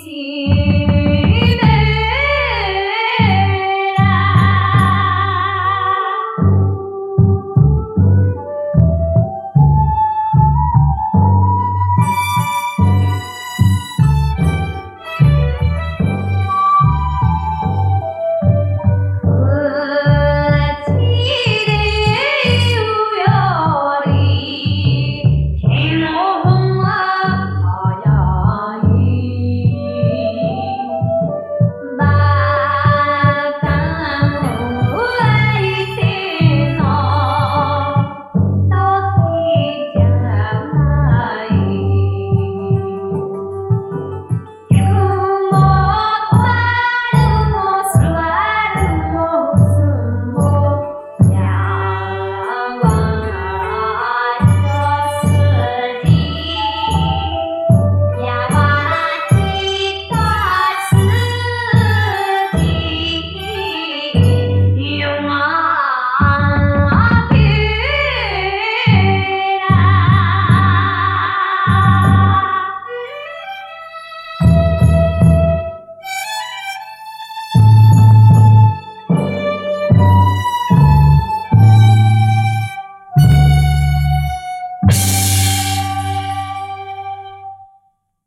see.